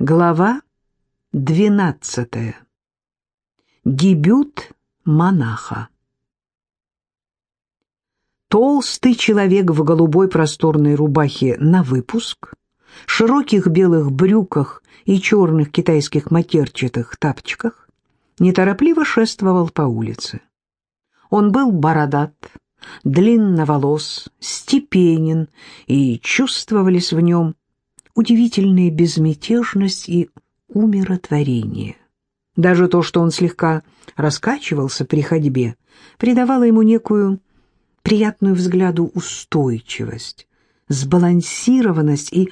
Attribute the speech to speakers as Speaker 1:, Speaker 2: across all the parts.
Speaker 1: Глава двенадцатая. Дебют монаха. Толстый человек в голубой просторной рубахе на выпуск, широких белых брюках и черных китайских матерчатых тапочках неторопливо шествовал по улице. Он был бородат, длинноволос, степенен, и чувствовались в нем удивительная безмятежность и умиротворение. Даже то, что он слегка раскачивался при ходьбе, придавало ему некую приятную взгляду устойчивость, сбалансированность и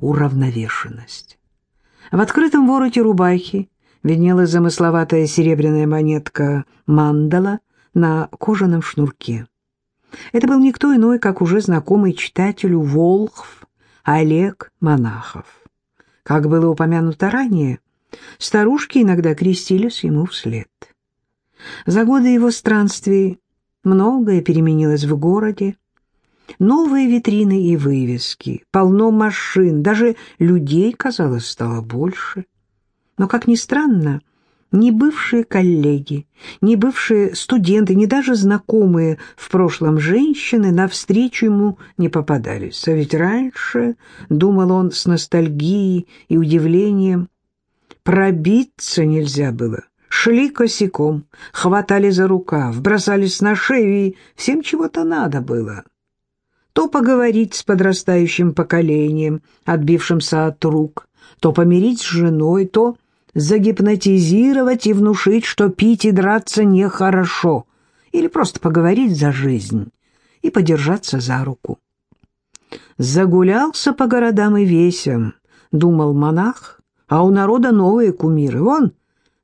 Speaker 1: уравновешенность. В открытом вороте рубахи виднелась замысловатая серебряная монетка мандала на кожаном шнурке. Это был никто иной, как уже знакомый читателю Волхв Олег Монахов. Как было упомянуто ранее, старушки иногда крестились ему вслед. За годы его странствий многое переменилось в городе. Новые витрины и вывески, полно машин, даже людей, казалось, стало больше. Но, как ни странно, ни бывшие коллеги, ни бывшие студенты, ни даже знакомые в прошлом женщины навстречу ему не попадались. А ведь раньше, думал он с ностальгией и удивлением, пробиться нельзя было. Шли косяком, хватали за рукав, бросались на шею, и всем чего-то надо было. То поговорить с подрастающим поколением, отбившимся от рук, то помирить с женой, то загипнотизировать и внушить, что пить и драться нехорошо, или просто поговорить за жизнь и подержаться за руку. Загулялся по городам и весям, думал монах, а у народа новые кумиры. Вон,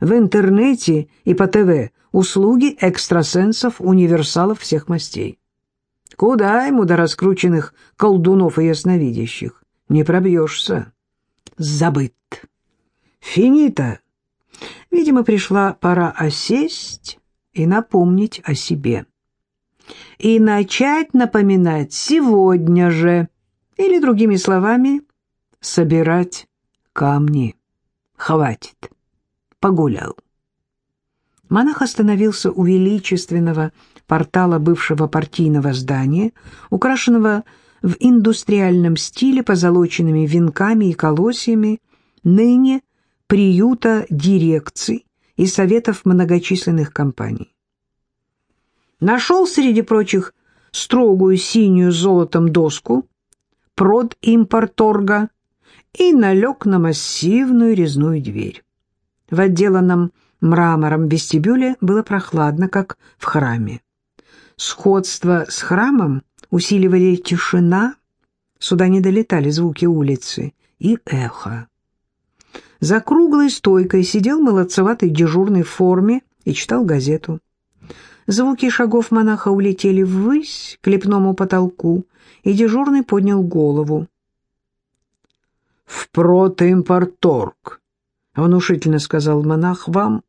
Speaker 1: в интернете и по ТВ услуги экстрасенсов, универсалов всех мастей. Куда ему до раскрученных колдунов и ясновидящих? Не пробьешься. Забыт. Финита. Видимо, пришла пора осесть и напомнить о себе. И начать напоминать сегодня же, или, другими словами, собирать камни. Хватит. Погулял. Монах остановился у величественного портала бывшего партийного здания, украшенного в индустриальном стиле позолоченными венками и колосьями, ныне приюта дирекций и советов многочисленных компаний. Нашел среди прочих строгую синюю золотом доску продимпорторга и налег на массивную резную дверь. В отделанном мрамором вестибюле было прохладно, как в храме. Сходство с храмом усиливали тишина, сюда не долетали звуки улицы и эхо. За круглой стойкой сидел молодцеватый дежурный в форме и читал газету. Звуки шагов монаха улетели ввысь к лепному потолку, и дежурный поднял голову. «В протоимпорторг», — внушительно сказал монах, — «вам...»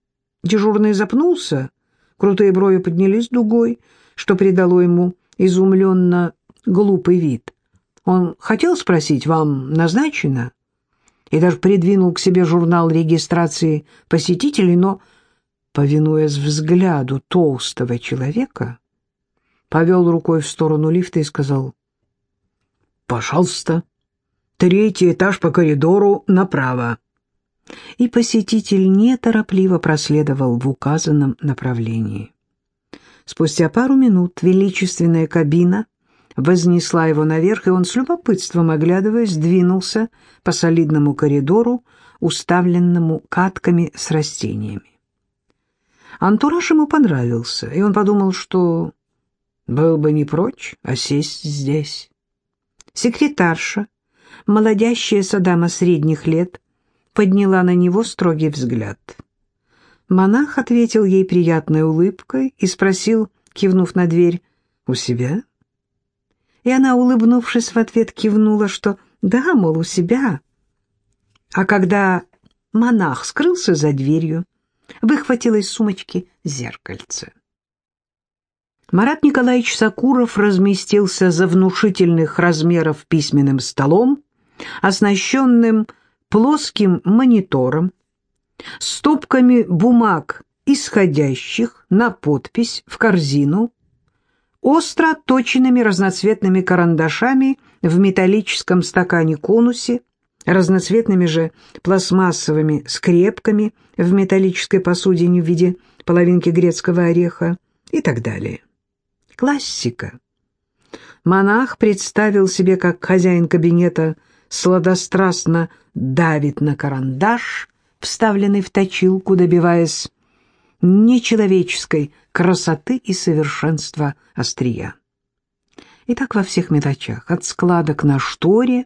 Speaker 1: Дежурный запнулся, крутые брови поднялись дугой, что придало ему изумленно глупый вид. Он хотел спросить, вам назначено? И даже придвинул к себе журнал регистрации посетителей, но, повинуясь взгляду толстого человека, повел рукой в сторону лифта и сказал «Пожалуйста, третий этаж по коридору направо». И посетитель неторопливо проследовал в указанном направлении. Спустя пару минут величественная кабина вознесла его наверх, и он с любопытством, оглядываясь, двинулся по солидному коридору, уставленному катками с растениями. Антураж ему понравился, и он подумал, что был бы не прочь осесть здесь. Секретарша, молодящая Садама средних лет, подняла на него строгий взгляд. Монах ответил ей приятной улыбкой и спросил, кивнув на дверь, «У себя?» И она, улыбнувшись в ответ, кивнула, что да, мол, у себя. А когда монах скрылся за дверью, выхватила из сумочки зеркальце. Марат Николаевич Сакуров разместился за внушительных размеров письменным столом, оснащенным плоским монитором, стопками бумаг, исходящих на подпись в корзину, остро точенными разноцветными карандашами в металлическом стакане-конусе, разноцветными же пластмассовыми скрепками в металлической посудине в виде половинки грецкого ореха и так далее. Классика. Монах представил себе, как хозяин кабинета сладострастно давит на карандаш, вставленный в точилку, добиваясь нечеловеческой красоты и совершенства острия. И так во всех мелочах, от складок на шторе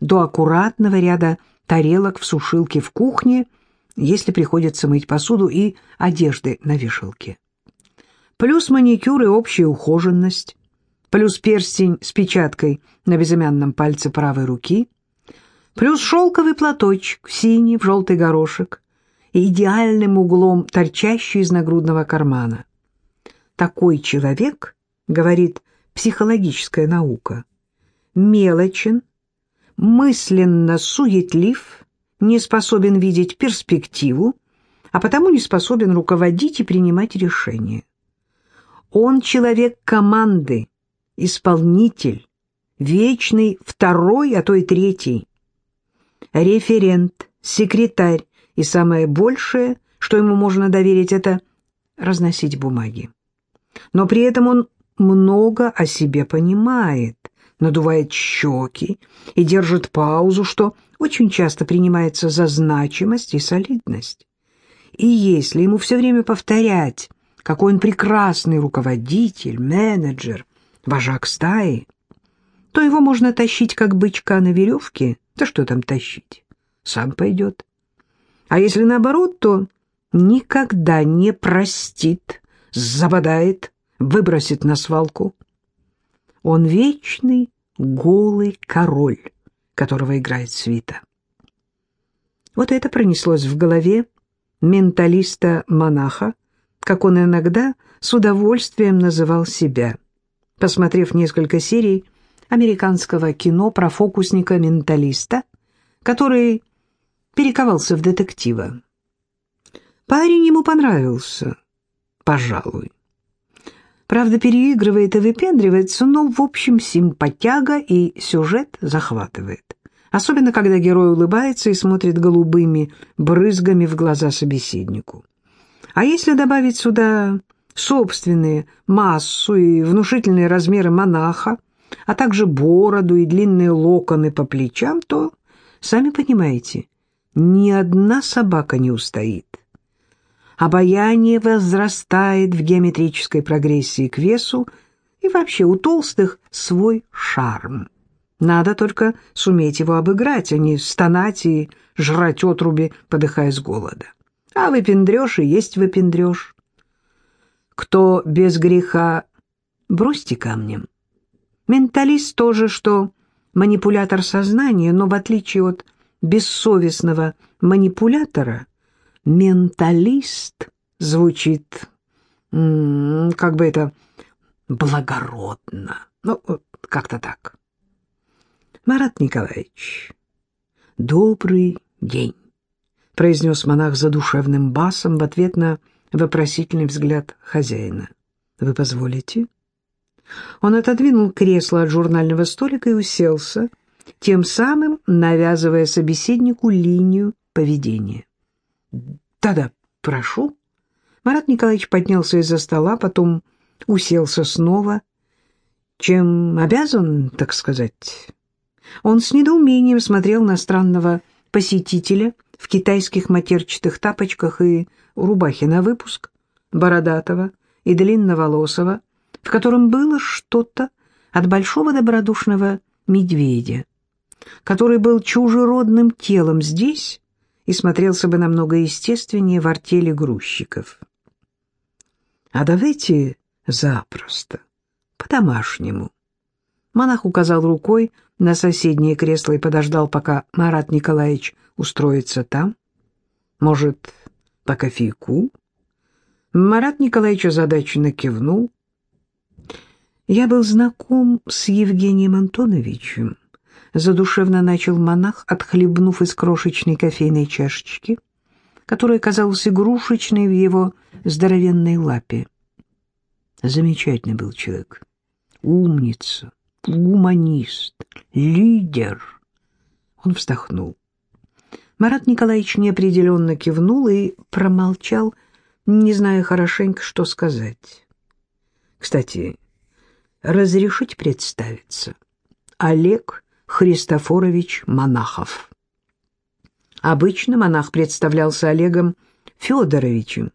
Speaker 1: до аккуратного ряда тарелок в сушилке в кухне, если приходится мыть посуду и одежды на вешалке. Плюс маникюр и общая ухоженность, плюс перстень с печаткой на безымянном пальце правой руки, плюс шелковый платочек, синий, в желтый горошек, и идеальным углом торчащий из нагрудного кармана. Такой человек, говорит психологическая наука, мелочен, мысленно суетлив, не способен видеть перспективу, а потому не способен руководить и принимать решения. Он человек команды, исполнитель, вечный второй, а то и третий. Референт, секретарь и самое большее, что ему можно доверить, это разносить бумаги. Но при этом он много о себе понимает, надувает щеки и держит паузу, что очень часто принимается за значимость и солидность. И если ему все время повторять, какой он прекрасный руководитель, менеджер, вожак стаи, то его можно тащить, как бычка на веревке. Да что там тащить? Сам пойдет. А если наоборот, то никогда не простит, забодает, выбросит на свалку. Он вечный голый король, которого играет свита. Вот это пронеслось в голове менталиста-монаха, как он иногда с удовольствием называл себя, посмотрев несколько серий американского кино про фокусника-менталиста, который перековался в детектива. Парень ему понравился, пожалуй. Правда, переигрывает и выпендривается, но, в общем, симпатяга и сюжет захватывает. Особенно, когда герой улыбается и смотрит голубыми брызгами в глаза собеседнику. А если добавить сюда собственные массу и внушительные размеры монаха, а также бороду и длинные локоны по плечам, то, сами понимаете, ни одна собака не устоит обаяние возрастает в геометрической прогрессии к весу, и вообще у толстых свой шарм. Надо только суметь его обыграть, а не стонать и жрать отруби, подыхая с голода. А выпендрёж и есть выпендрёж. Кто без греха, бросьте камнем. Менталист тоже, что манипулятор сознания, но в отличие от бессовестного манипулятора – менталист звучит, как бы это, благородно. Ну, как-то так. Марат Николаевич, добрый день, произнес монах задушевным басом в ответ на вопросительный взгляд хозяина. Вы позволите? Он отодвинул кресло от журнального столика и уселся, тем самым навязывая собеседнику линию поведения. Да-да, прошу. Марат Николаевич поднялся из-за стола, потом уселся снова. Чем обязан, так сказать? Он с недоумением смотрел на странного посетителя в китайских матерчатых тапочках и рубахе на выпуск, бородатого и длинноволосого, в котором было что-то от большого добродушного медведя, который был чужеродным телом здесь, и смотрелся бы намного естественнее в артели грузчиков. А давайте запросто, по-домашнему. Монах указал рукой на соседнее кресло и подождал, пока Марат Николаевич устроится там. Может, по кофейку? Марат Николаевич озадаченно кивнул. Я был знаком с Евгением Антоновичем, задушевно начал монах, отхлебнув из крошечной кофейной чашечки, которая казалась игрушечной в его здоровенной лапе. Замечательный был человек. Умница, гуманист, лидер. Он вздохнул. Марат Николаевич неопределенно кивнул и промолчал, не зная хорошенько, что сказать. Кстати, разрешить представиться. Олег Христофорович Монахов. Обычно монах представлялся Олегом Федоровичем.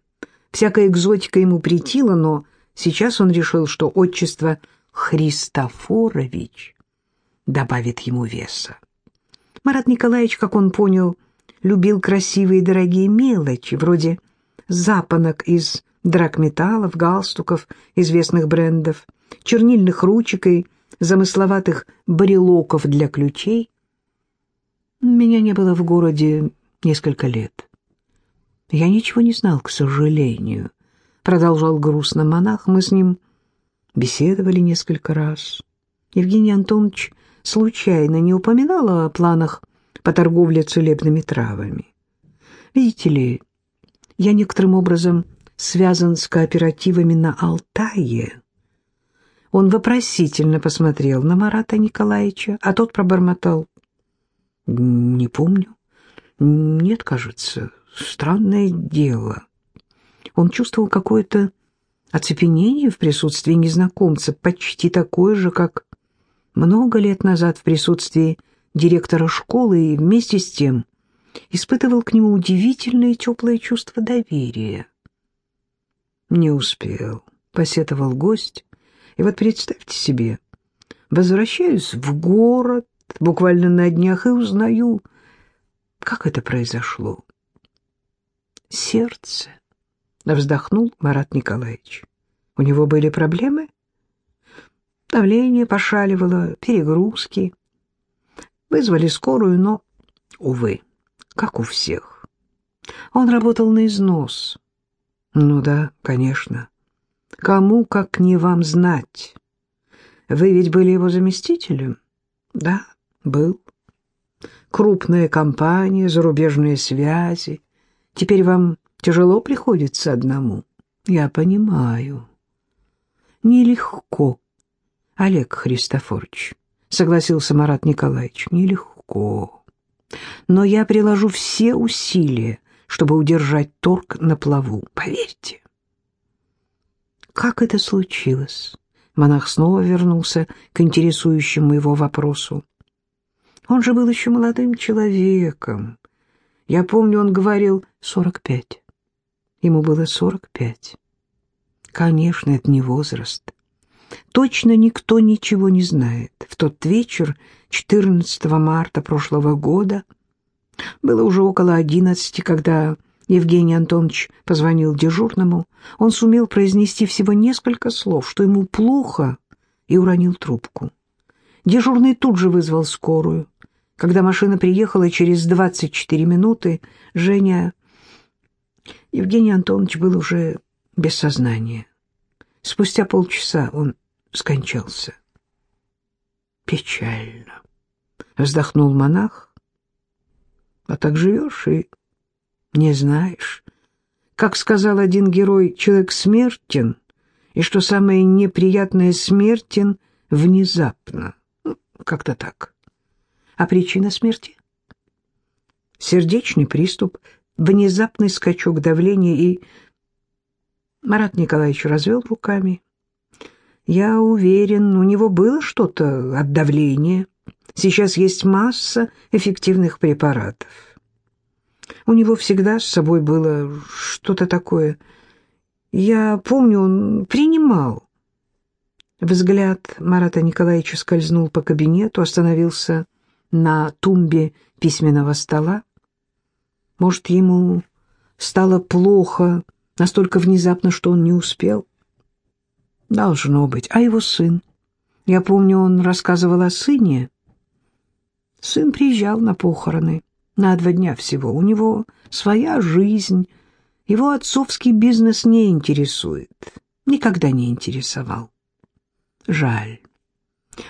Speaker 1: Всякая экзотика ему претила, но сейчас он решил, что отчество Христофорович добавит ему веса. Марат Николаевич, как он понял, любил красивые и дорогие мелочи, вроде запонок из драгметаллов, галстуков известных брендов, чернильных ручек и замысловатых барелоков для ключей. Меня не было в городе несколько лет. Я ничего не знал, к сожалению, продолжал грустно монах. Мы с ним беседовали несколько раз. Евгений Антонович случайно не упоминал о планах по торговле целебными травами. Видите ли, я некоторым образом связан с кооперативами на Алтае. Он вопросительно посмотрел на Марата Николаевича, а тот пробормотал. «Не помню. Нет, кажется. Странное дело». Он чувствовал какое-то оцепенение в присутствии незнакомца, почти такое же, как много лет назад в присутствии директора школы, и вместе с тем испытывал к нему удивительное теплое чувство доверия. «Не успел», — посетовал гость, и вот представьте себе, возвращаюсь в город буквально на днях и узнаю, как это произошло. Сердце, вздохнул Марат Николаевич. У него были проблемы? Давление пошаливало, перегрузки. Вызвали скорую, но, увы, как у всех. Он работал на износ. Ну да, конечно. Кому, как не вам, знать? Вы ведь были его заместителем? Да, был. Крупная компания, зарубежные связи. Теперь вам тяжело приходится одному. Я понимаю. Нелегко, Олег Христофорович, согласился Марат Николаевич, нелегко. Но я приложу все усилия, чтобы удержать торг на плаву, поверьте. Как это случилось? Монах снова вернулся к интересующему его вопросу. Он же был еще молодым человеком. Я помню, он говорил сорок пять. Ему было сорок пять. Конечно, это не возраст. Точно никто ничего не знает. В тот вечер, 14 марта прошлого года, было уже около одиннадцати, когда Евгений Антонович позвонил дежурному. Он сумел произнести всего несколько слов, что ему плохо, и уронил трубку. Дежурный тут же вызвал скорую. Когда машина приехала через 24 минуты, Женя... Евгений Антонович был уже без сознания. Спустя полчаса он скончался. Печально. Вздохнул монах. А так живешь и не знаешь. Как сказал один герой, человек смертен, и что самое неприятное смертен внезапно. Ну, как-то так. А причина смерти? Сердечный приступ, внезапный скачок давления и... Марат Николаевич развел руками. Я уверен, у него было что-то от давления. Сейчас есть масса эффективных препаратов. У него всегда с собой было что-то такое. Я помню, он принимал. Взгляд Марата Николаевича скользнул по кабинету, остановился на тумбе письменного стола. Может, ему стало плохо настолько внезапно, что он не успел? Должно быть. А его сын? Я помню, он рассказывал о сыне. Сын приезжал на похороны на два дня всего. У него своя жизнь. Его отцовский бизнес не интересует. Никогда не интересовал. Жаль.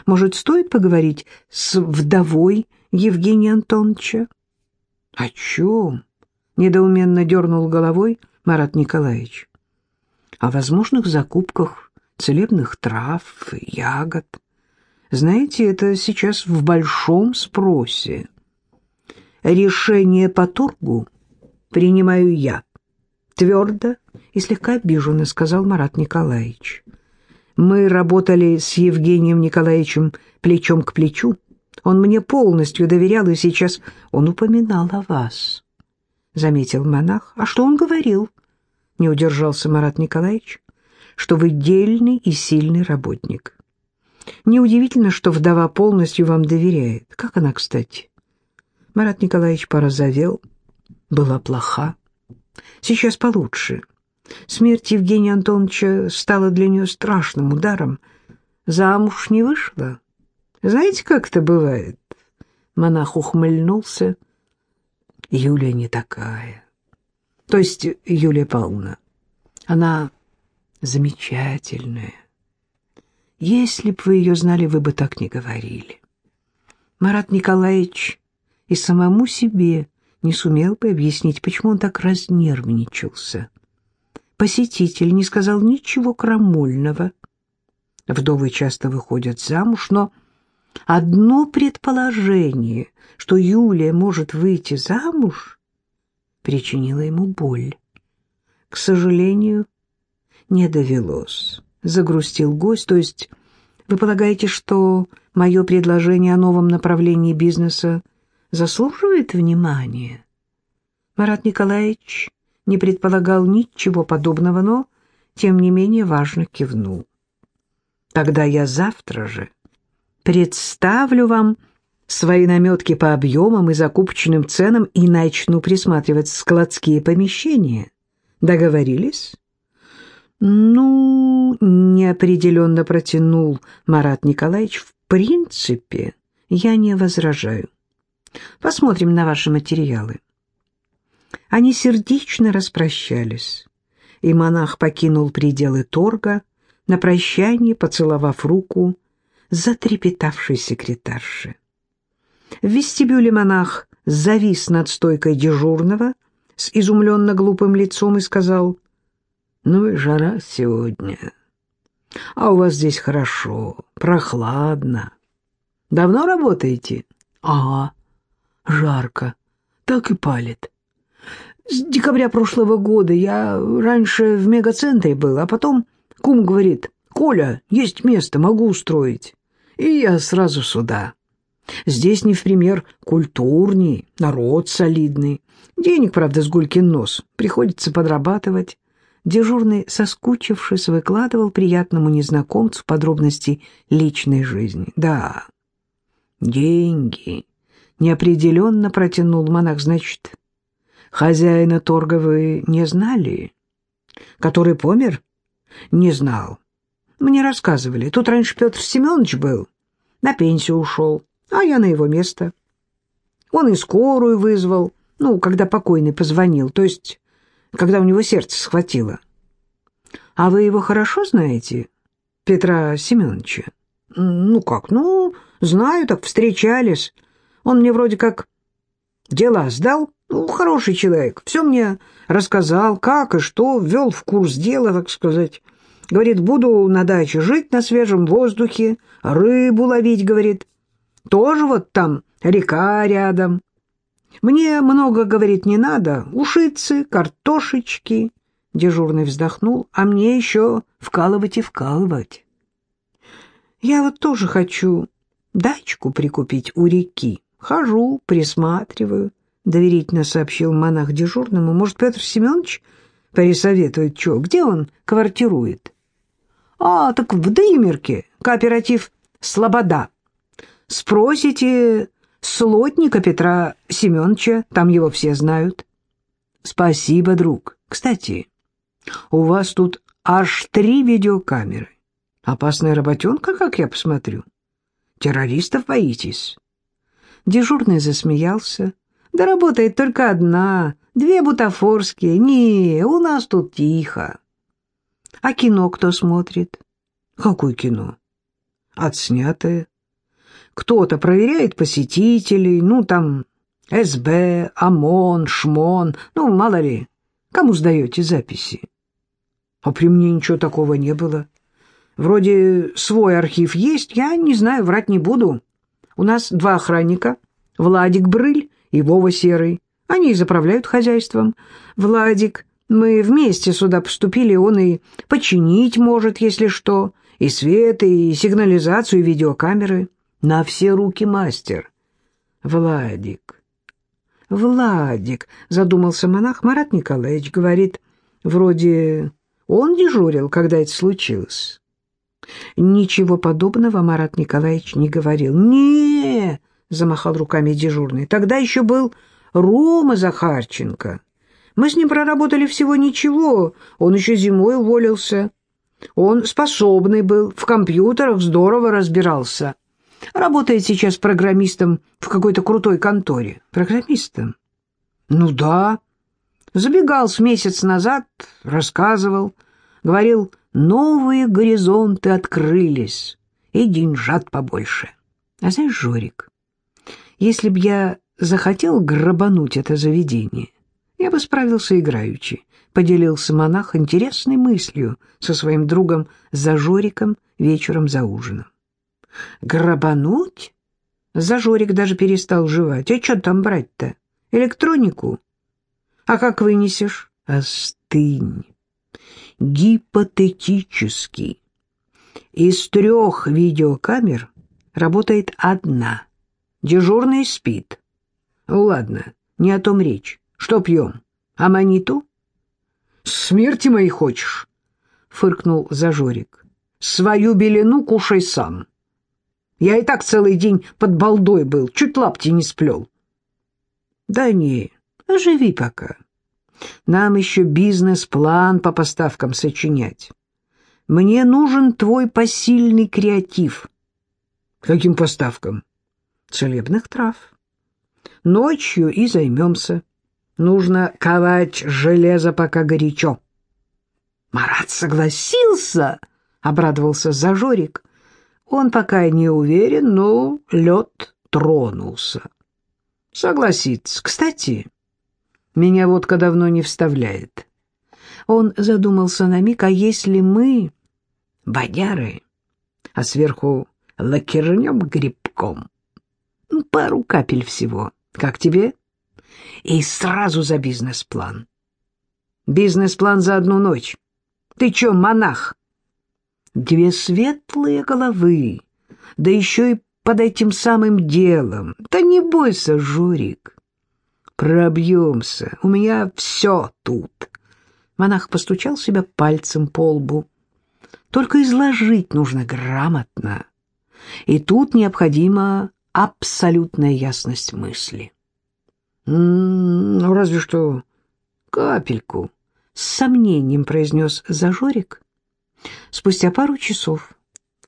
Speaker 1: Может, стоит поговорить с вдовой Евгения Антоновича? — О чем? — недоуменно дернул головой Марат Николаевич. — О возможных закупках целебных трав, ягод. Знаете, это сейчас в большом спросе. Решение по торгу принимаю я. Твердо и слегка обиженно сказал Марат Николаевич. Мы работали с Евгением Николаевичем плечом к плечу. Он мне полностью доверял, и сейчас он упоминал о вас, — заметил монах. А что он говорил? — не удержался Марат Николаевич. — Что вы дельный и сильный работник. Неудивительно, что вдова полностью вам доверяет. Как она, кстати? Марат Николаевич порозовел. Была плоха. Сейчас получше. Смерть Евгения Антоновича стала для нее страшным ударом. Замуж не вышла. Знаете, как это бывает? Монах ухмыльнулся. Юлия не такая. То есть Юлия Павловна. Она замечательная. Если б вы ее знали, вы бы так не говорили. Марат Николаевич и самому себе не сумел бы объяснить, почему он так разнервничался. Посетитель не сказал ничего крамольного. Вдовы часто выходят замуж, но одно предположение, что Юлия может выйти замуж, причинило ему боль. К сожалению, не довелось загрустил гость. То есть вы полагаете, что мое предложение о новом направлении бизнеса заслуживает внимания? Марат Николаевич не предполагал ничего подобного, но, тем не менее, важно кивнул. Тогда я завтра же представлю вам свои наметки по объемам и закупочным ценам и начну присматривать складские помещения. Договорились? «Ну, неопределенно протянул Марат Николаевич, в принципе, я не возражаю. Посмотрим на ваши материалы». Они сердечно распрощались, и монах покинул пределы торга, на прощание поцеловав руку затрепетавшей секретарши. В вестибюле монах завис над стойкой дежурного с изумленно глупым лицом и сказал ну и жара сегодня. А у вас здесь хорошо, прохладно. Давно работаете? Ага, жарко, так и палит. С декабря прошлого года я раньше в мегацентре был, а потом кум говорит, «Коля, есть место, могу устроить». И я сразу сюда. Здесь не в пример культурней, народ солидный. Денег, правда, с гулькин нос, приходится подрабатывать. Дежурный, соскучившись, выкладывал приятному незнакомцу подробности личной жизни. «Да, деньги», — неопределенно протянул монах, значит, хозяина торга вы не знали? Который помер? Не знал. Мне рассказывали, тут раньше Петр Семенович был, на пенсию ушел, а я на его место. Он и скорую вызвал, ну, когда покойный позвонил, то есть когда у него сердце схватило. А вы его хорошо знаете, Петра Семеновича? Ну как, ну, знаю, так встречались. Он мне вроде как дела сдал. Ну, хороший человек. Все мне рассказал, как и что, ввел в курс дела, так сказать. Говорит, буду на даче жить на свежем воздухе, рыбу ловить, говорит. Тоже вот там река рядом. Мне много, говорит, не надо. Ушицы, картошечки. Дежурный вздохнул. А мне еще вкалывать и вкалывать. Я вот тоже хочу дачку прикупить у реки. Хожу, присматриваю, доверительно сообщил монах дежурному. Может, Петр Семенович порисоветует, что, где он квартирует? А, так в Дымерке, кооператив «Слобода». Спросите слотника Петра Семеновича, там его все знают. Спасибо, друг. Кстати, у вас тут аж три видеокамеры. Опасная работенка, как я посмотрю. Террористов боитесь? Дежурный засмеялся. Да работает только одна, две бутафорские. Не, у нас тут тихо. А кино кто смотрит? Какое кино? отснятое. Кто-то проверяет посетителей, ну, там, СБ, ОМОН, ШМОН, ну, мало ли, кому сдаете записи. А при мне ничего такого не было. Вроде свой архив есть, я не знаю, врать не буду. У нас два охранника, Владик Брыль и Вова Серый. Они и заправляют хозяйством. Владик, мы вместе сюда поступили, он и починить может, если что, и свет, и сигнализацию, и видеокамеры. На все руки мастер. Владик. Владик, задумался монах Марат Николаевич, говорит, вроде он дежурил, когда это случилось. Ничего подобного Марат Николаевич не говорил. не замахал руками дежурный. «Тогда еще был Рома Захарченко. Мы с ним проработали всего ничего, он еще зимой уволился. Он способный был, в компьютерах здорово разбирался. Работает сейчас программистом в какой-то крутой конторе. Программистом? Ну да. Забегал с месяц назад, рассказывал, говорил, новые горизонты открылись, и деньжат побольше. А знаешь, Жорик, если б я захотел грабануть это заведение, я бы справился играючи, поделился монах интересной мыслью со своим другом Зажориком вечером за ужином. Грабануть? Зажорик даже перестал жевать. А что там брать-то? Электронику? А как вынесешь? Остынь. Гипотетически. Из трех видеокамер работает одна. Дежурный спит. Ладно, не о том речь. Что пьем? Аманиту? Смерти моей хочешь? Фыркнул Зажорик. Свою белину кушай сам. Я и так целый день под балдой был, чуть лапти не сплел. Да не, живи пока. Нам еще бизнес-план по поставкам сочинять. Мне нужен твой посильный креатив. Каким поставкам? Целебных трав. Ночью и займемся. Нужно ковать железо, пока горячо. Марат согласился, — обрадовался Зажорик. Он пока не уверен, но лед тронулся. Согласится. Кстати, меня водка давно не вставляет. Он задумался на миг, а если мы, бодяры, а сверху лакернем грибком? Ну, пару капель всего. Как тебе? И сразу за бизнес-план. Бизнес-план за одну ночь. Ты чё, монах? Две светлые головы, да еще и под этим самым делом. Да не бойся, Журик. Пробьемся. У меня все тут. Монах постучал себя пальцем по лбу. Только изложить нужно грамотно. И тут необходима абсолютная ясность мысли. «Ну, разве что капельку», — с сомнением произнес Зажорик. Спустя пару часов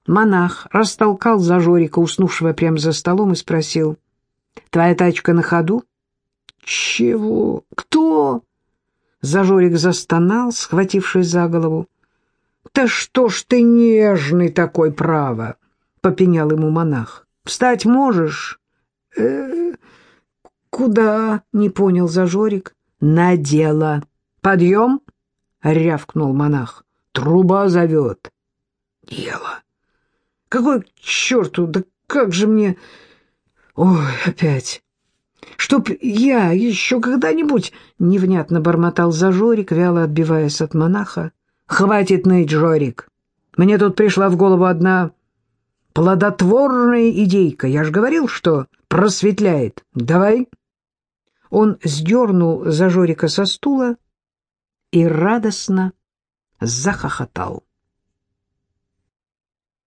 Speaker 1: монах растолкал Зажорика, уснувшего прямо за столом, и спросил, «Твоя тачка на ходу?» «Чего? Кто?» Зажорик застонал, схватившись за голову. «Да что ж ты нежный такой, право!» — попенял ему монах. «Встать можешь?» э «Куда?» — не понял Зажорик. «На дело. Подъем?» — рявкнул монах. «Труба зовет». «Дело? Какой к черту? Да как же мне...» «Ой, опять!» «Чтоб я еще когда-нибудь...» — невнятно бормотал Зажорик, вяло отбиваясь от монаха. «Хватит ныть, Жорик! Мне тут пришла в голову одна плодотворная идейка. Я же говорил, что просветляет. Давай!» Он сдернул Зажорика со стула и радостно захохотал.